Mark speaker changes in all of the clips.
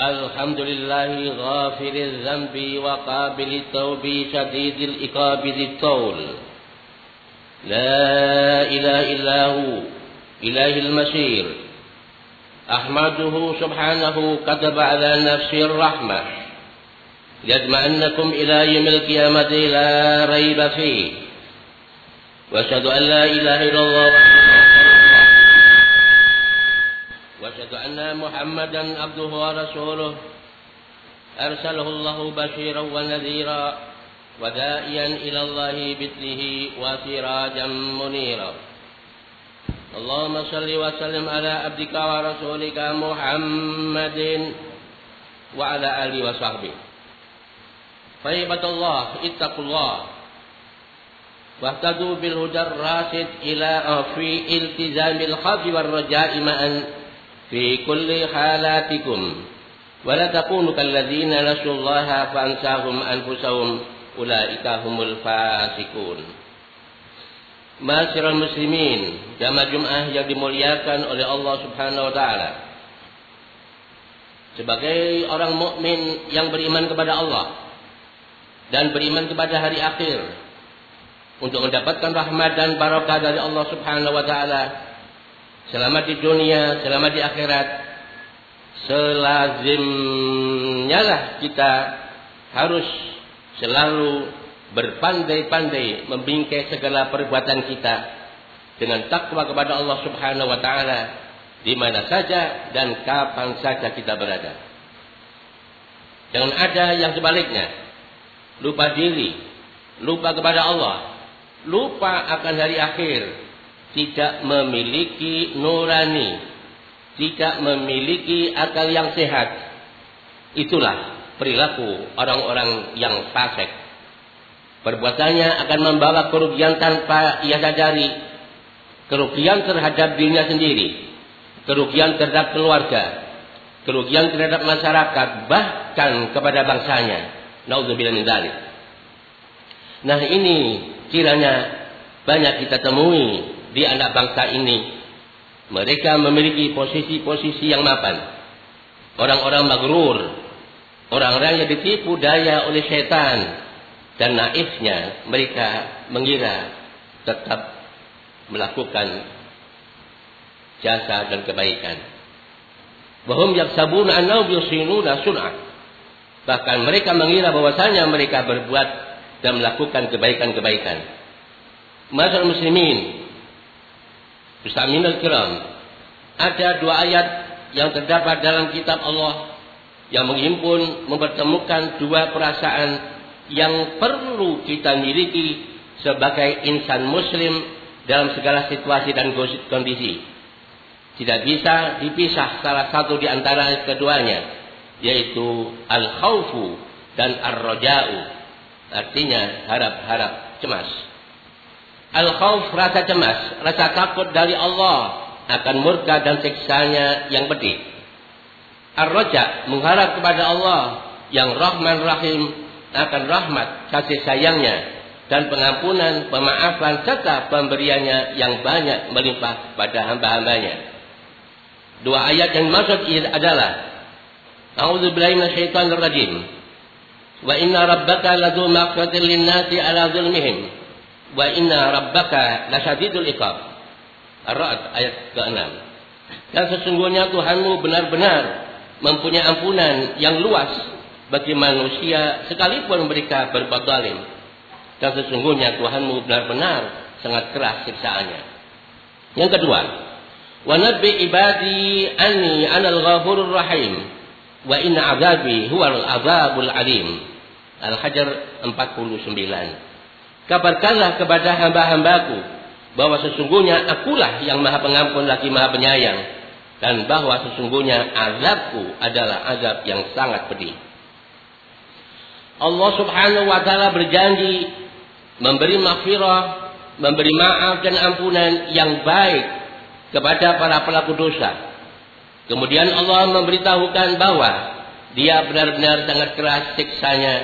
Speaker 1: الحمد لله غافر الذنب وقابل التوب شديد الإقاب ذي الطول. لا إله إلا هو إله المسير أحمده سبحانه كتب على نفسه الرحمة. يجمعنكم إلى يوم القيامة لا ريب فيه. وأشهد أن لا إله إلا الله وأشهد أن محمدا عبده ورسوله. أرسله الله بشيرا ونذيرا ودائيا إلى الله بإذنه وسراجا منيرا. اللهم صل وسلم على عبدك ورسولك محمد وعلى آله وصحبه. فعباد الله اتقوا الله. واهتدوا بالهدى الراشد إلى في التزام الخوف والرجاء معا. fi kulli halatikum. Wala takunu kalladzina nasullaha fa ansahum anfusahum ulaika humul fasikun Masyarakat muslimin jamaah Jum'ah yang dimuliakan oleh Allah Subhanahu wa taala. Sebagai orang mukmin yang beriman kepada Allah dan beriman kepada hari akhir untuk mendapatkan rahmat dan barokah dari Allah Subhanahu wa taala selamat di dunia, selamat di akhirat. Selazimnya lah kita harus selalu berpandai-pandai membingkai segala perbuatan kita dengan takwa kepada Allah Subhanahu wa taala di mana saja dan kapan saja kita berada. Jangan ada yang sebaliknya. Lupa diri, lupa kepada Allah, lupa akan hari akhir, tidak memiliki nurani, tidak memiliki akal yang sehat. Itulah perilaku orang-orang yang fasik. Perbuatannya akan membawa kerugian tanpa ia sadari. Kerugian terhadap dirinya sendiri. Kerugian terhadap keluarga. Kerugian terhadap masyarakat. Bahkan kepada bangsanya. Na'udzubillah min. Nah ini kiranya banyak kita temui di anak bangsa ini. Mereka memiliki posisi-posisi yang mapan. Orang-orang magrur. Orang-orang yang ditipu daya oleh setan dan naifnya mereka mengira tetap melakukan jasa dan kebaikan. Bahum yaksabuna annahum yusinuna sun'ah. Bahkan mereka mengira bahwasanya mereka berbuat dan melakukan kebaikan-kebaikan. Masyarakat muslimin, Bisaminal kiram, ada dua ayat yang terdapat dalam kitab Allah yang menghimpun mempertemukan dua perasaan yang perlu kita miliki sebagai insan muslim dalam segala situasi dan kondisi. Tidak bisa dipisah salah satu di antara keduanya, yaitu al-khawfu dan ar-raja'u. Artinya harap-harap cemas. Al-khawf rasa cemas, rasa takut dari Allah akan murka dan siksanya yang pedih. Ar-raja mengharap kepada Allah yang Rahman Rahim akan rahmat kasih sayangnya dan pengampunan, pemaafan serta pemberiannya yang banyak melimpah pada hamba-hambanya. Dua ayat yang maksud adalah A'udzubillahi minasyaitonir rajim. Wa inna rabbaka ladzu maghfiratin lin-nasi 'ala zulmihim. Wa inna rabbaka lasyadidul iqab. Ar-Ra'd ayat ke-6. Dan sesungguhnya Tuhanmu benar-benar mempunyai ampunan yang luas bagi manusia sekalipun mereka berbuat zalim. Dan sesungguhnya Tuhanmu benar-benar sangat keras siksaannya. Yang kedua, wa nabbi ibadi anni anal ghafurur rahim wa inna azabi huwal azabul alim. Al-Hajar 49. Kabarkanlah kepada hamba-hambaku bahwa sesungguhnya akulah yang maha pengampun lagi maha penyayang dan bahwa sesungguhnya azabku adalah azab yang sangat pedih. Allah Subhanahu wa taala berjanji memberi maghfirah, memberi maaf dan ampunan yang baik kepada para pelaku dosa. Kemudian Allah memberitahukan bahwa dia benar-benar sangat keras siksanya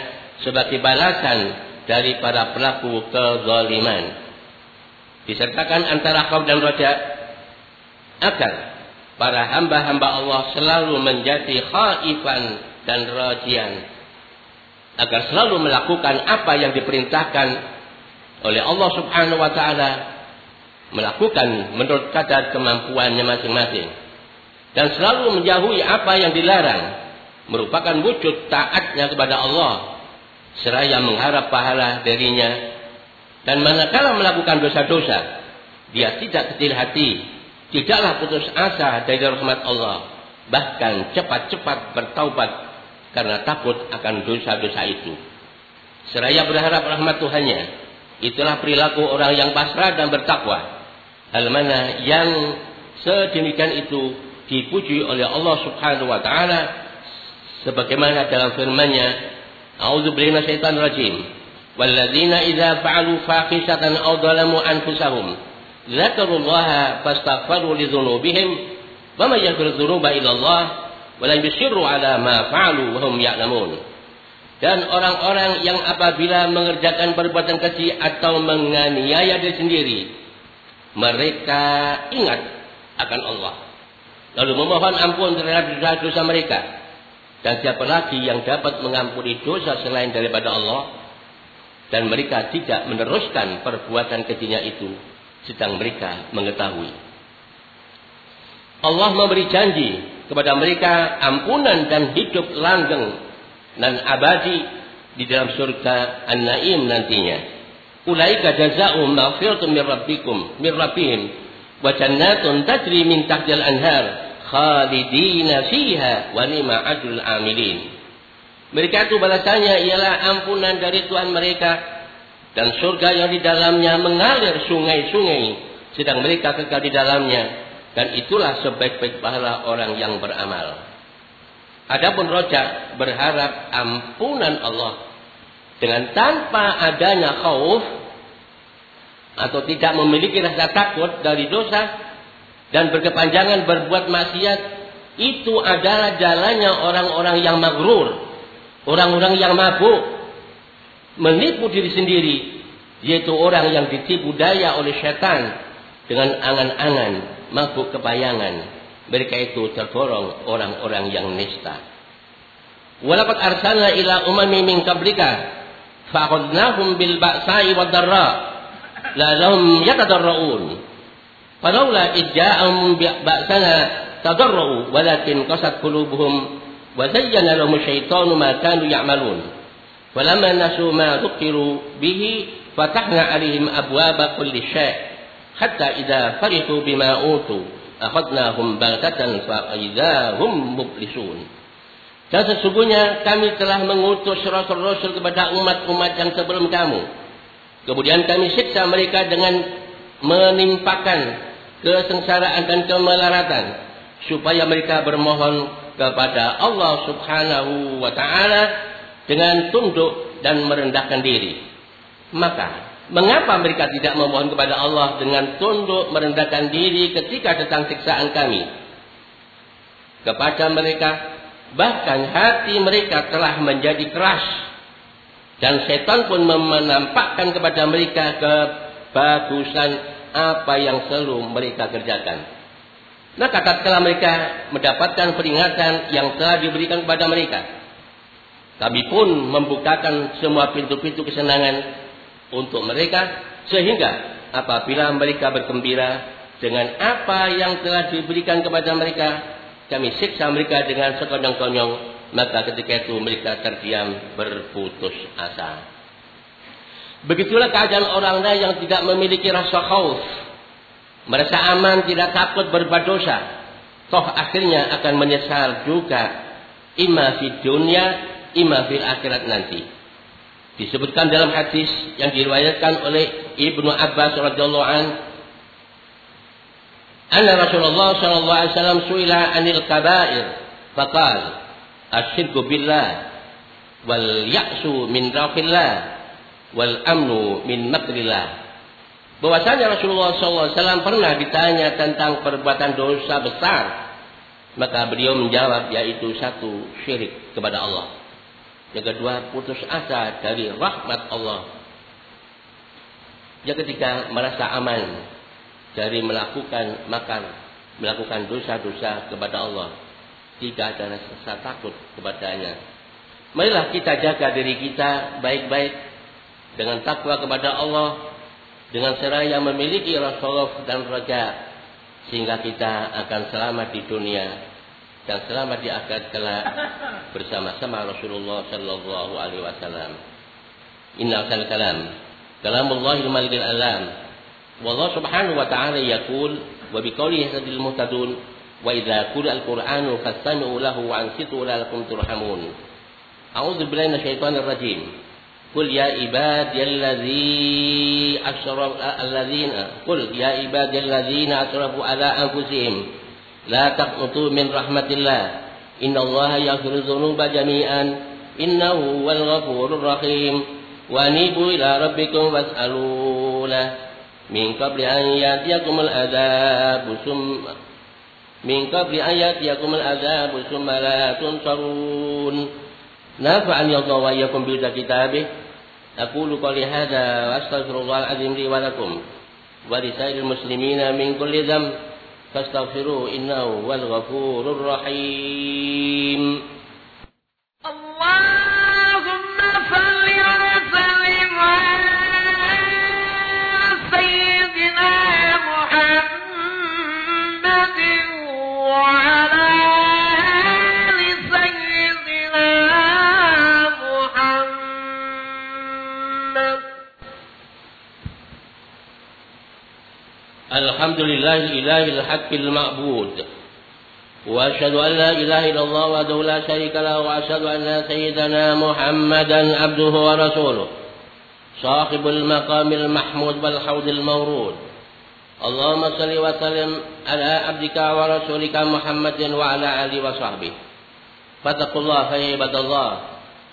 Speaker 1: sebagai balasan dari para pelaku kezaliman. Disertakan antara kau dan roja agar para hamba-hamba Allah selalu menjadi khaifan dan rajian agar selalu melakukan apa yang diperintahkan oleh Allah Subhanahu wa taala melakukan menurut kadar kemampuannya masing-masing dan selalu menjauhi apa yang dilarang merupakan wujud taatnya kepada Allah seraya mengharap pahala darinya. Dan manakala melakukan dosa-dosa dia tidak kecil hati. Tidaklah putus asa dari rahmat Allah. Bahkan cepat-cepat bertaubat karena takut akan dosa-dosa itu. Seraya berharap rahmat Tuhannya. Itulah perilaku orang yang pasrah dan bertakwa. Hal mana yang sedemikian itu dipuji oleh Allah Subhanahu wa taala sebagaimana dalam firman-Nya A'udzu billahi minasyaitonir rajim walladzina idza fa'alu fahishatan aw dhalamu anfusahum Zakarullaha fastaghfaru li dzunubihim wa may yaghfiru dzunuba illa Allah wa la yusirru ala ma fa'alu wa hum ya'lamun. Dan orang-orang yang apabila mengerjakan perbuatan keji atau menganiaya diri sendiri, mereka ingat akan Allah. Lalu memohon ampun terhadap dosa-dosa mereka. Dan siapa lagi yang dapat mengampuni dosa selain daripada Allah? Dan mereka tidak meneruskan perbuatan kejinya itu sedang mereka mengetahui. Allah memberi janji kepada mereka ampunan dan hidup langgeng dan abadi di dalam surga An-Naim nantinya. Ulaika jazaa'um maghfiratun min rabbikum min rabbihim wa jannatun tajri min tahtil anhar khalidina fiha wa ni'ma ajrul amilin. Mereka itu balasannya ialah ampunan dari Tuhan mereka dan surga yang di dalamnya mengalir sungai-sungai sedang mereka kekal di dalamnya dan itulah sebaik-baik pahala orang yang beramal. Adapun roja berharap ampunan Allah dengan tanpa adanya khauf atau tidak memiliki rasa takut dari dosa dan berkepanjangan berbuat maksiat itu adalah jalannya orang-orang yang magrur, orang-orang yang mabuk, menipu diri sendiri yaitu orang yang ditipu daya oleh setan dengan angan-angan mabuk kebayangan. Mereka itu tergolong orang-orang yang nista. Walaqad arsalna ila umami min qablika bil ba'sa'i wad darra la lahum yatadarrun falawla idja'ahum ba'sana tadarru walakin qasat qulubuhum wa zayyana lahum syaitanu ma kanu ya'malun فلما نسوا ما ذكروا به فتحنا عليهم أبواب كل شيء حتى إذا فرحوا بما أوتوا أخذناهم بغتة فإذا هم مبلسون Dan sesungguhnya kami telah mengutus rasul-rasul kepada umat-umat yang sebelum kamu. Kemudian kami siksa mereka dengan menimpakan kesengsaraan dan kemelaratan. Supaya mereka bermohon kepada Allah subhanahu wa ta'ala dengan tunduk dan merendahkan diri. Maka, mengapa mereka tidak memohon kepada Allah dengan tunduk merendahkan diri ketika datang siksaan kami? Kepada mereka, bahkan hati mereka telah menjadi keras. Dan setan pun menampakkan kepada mereka kebagusan apa yang selalu mereka kerjakan. Maka tatkala mereka mendapatkan peringatan yang telah diberikan kepada mereka, kami pun membukakan semua pintu-pintu kesenangan untuk mereka sehingga apabila mereka bergembira dengan apa yang telah diberikan kepada mereka, kami siksa mereka dengan sekonyong-konyong, maka ketika itu mereka terdiam berputus asa. Begitulah keadaan orang lain yang tidak memiliki rasa khauf, merasa aman, tidak takut berbuat dosa. Toh akhirnya akan menyesal juga. Ima di dunia imma fil akhirat nanti. Disebutkan dalam hadis yang diriwayatkan oleh Ibnu Abbas radhiyallahu an anna Rasulullah sallallahu alaihi wasallam suila anil kaba'ir faqal asyirku billah wal ya'su min rafillah wal amnu min makrillah bahwasanya Rasulullah SAW pernah ditanya tentang perbuatan dosa besar maka beliau menjawab yaitu satu syirik kepada Allah yang kedua, putus asa dari rahmat Allah. Yang ketiga, merasa aman dari melakukan makar melakukan dosa-dosa kepada Allah. Tidak ada rasa takut kepadanya. Marilah kita jaga diri kita baik-baik dengan takwa kepada Allah, dengan seraya memiliki Rasulullah dan Raja, sehingga kita akan selamat di dunia dan selamat di akhirat kelak bersama-sama Rasulullah sallallahu alaihi wasallam. Inna asal kalam kalamullah al-malikil alam. Wallah subhanahu wa ta'ala yaqul wa biqaulihi hadil muhtadun wa idza quri'a al-qur'anu fastami'u lahu wa ansitu la'allakum turhamun. A'udzu billahi minasyaitonir rajim. قل يا عبادي الذي أشرف الذين قل يا عبادي الذين أشرفوا على أنفسهم لا تقنطوا من رحمة الله إن الله يغفر الذنوب جميعا إنه هو الغفور الرحيم. وأنيبوا إلى ربكم واسألوا له. من قبل أن يأتيكم العذاب ثم من قبل أن يأتيكم العذاب ثم لا تنصرون. نافعني الله وإياكم بهدى كتابه. أقول قولي هذا وأستغفر الله العظيم لي ولكم ولسائر المسلمين من كل ذنب فاستغفروه إنه هو الغفور الرحيم. الحمد لله الإله الحق المعبود. وأشهد أن لا إله إلا الله وحده لا شريك له وأشهد أن سيدنا محمدا عبده ورسوله. صاحب المقام المحمود والحوض المورود. اللهم صل وسلم على عبدك ورسولك محمد وعلى آله وصحبه. فاتقوا الله فيا عباد الله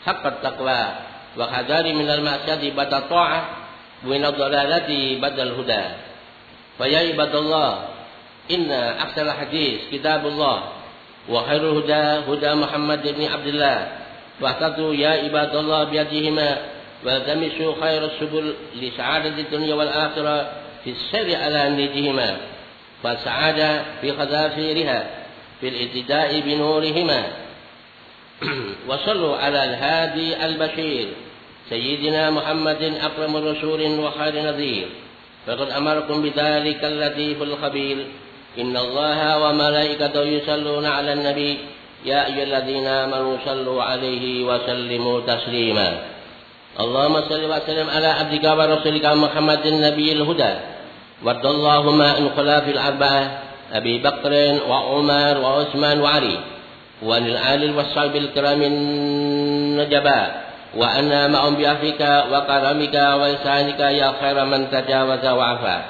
Speaker 1: حق التقوى وحذار من المعصية بعد الطاعة ومن الضلالة بعد الهدى. فيا عباد الله إن أحسن الحديث كتاب الله وخير الهدى هدى محمد بن عبد الله. واهتدوا يا عباد الله بيدهما والتمسوا خير السبل لسعادة الدنيا والآخرة في السير على نيتهما فالسعادة في خزافيرها في الابتداء بنورهما. وصلوا على الهادي البشير سيدنا محمد أكرم الرسول وخير نذير فقد أمركم بذلك اللطيف الخبير. إن الله وملائكته يصلون على النبي. يا أيها الذين آمنوا صلوا عليه وسلموا تسليما. اللهم صل وسلم على عبدك ورسولك محمد النبي الهدى. وارض اللهم عن خلاف الأربعة. أبي بكر وعمر وعثمان وعلي. وعن الآل والصحب الكرام النجباء. وأنا معهم بعفوك وكرمك وإحسانك يا خير من تجاوز وعفا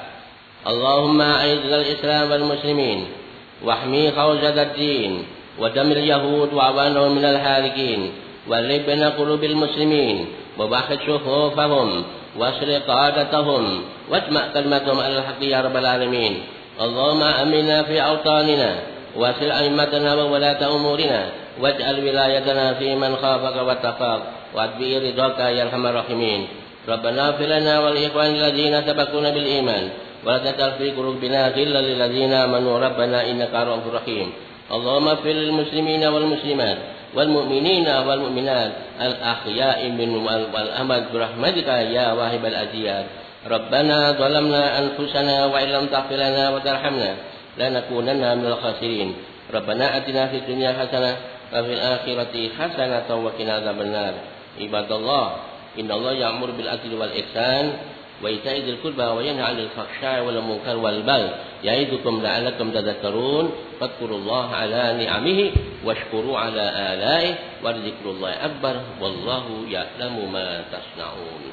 Speaker 1: اللهم أعز الإسلام والمسلمين واحمي خوزة الدين ودمر اليهود وأعوانهم من الهالكين والرب بين قلوب المسلمين وباحث صفوفهم واسر قادتهم واجمع كلمتهم على الحق يا رب العالمين اللهم امنا في اوطاننا واسر ائمتنا وولاة امورنا واجعل ولايتنا في من خافك واتقاك وأتبع رضاك يا أرحم الراحمين. ربنا اغفر لنا والاخوان الذين سبقونا بالإيمان. ولا تجعل في قلوبنا غلا للذين آمنوا. ربنا إنك رؤوف رحيم. اللهم اغفر للمسلمين والمسلمات والمؤمنين والمؤمنات الأحياء منهم والأمد برحمتك يا واهب الأديان ربنا ظلمنا أنفسنا وإن لم تغفر لنا وترحمنا لنكونن من الخاسرين. ربنا أتنا في الدنيا حسنة وفي الآخرة حسنة وقنا عذاب النار. عباد الله إن الله يأمر بالعدل والإحسان وإيتاء ذي القربى وينهى عن الفحشاء والمنكر والبغي يعظكم لعلكم تذكرون فاذكروا الله على نعمه واشكروا على آلائه ولذكر الله أكبر والله يعلم ما تصنعون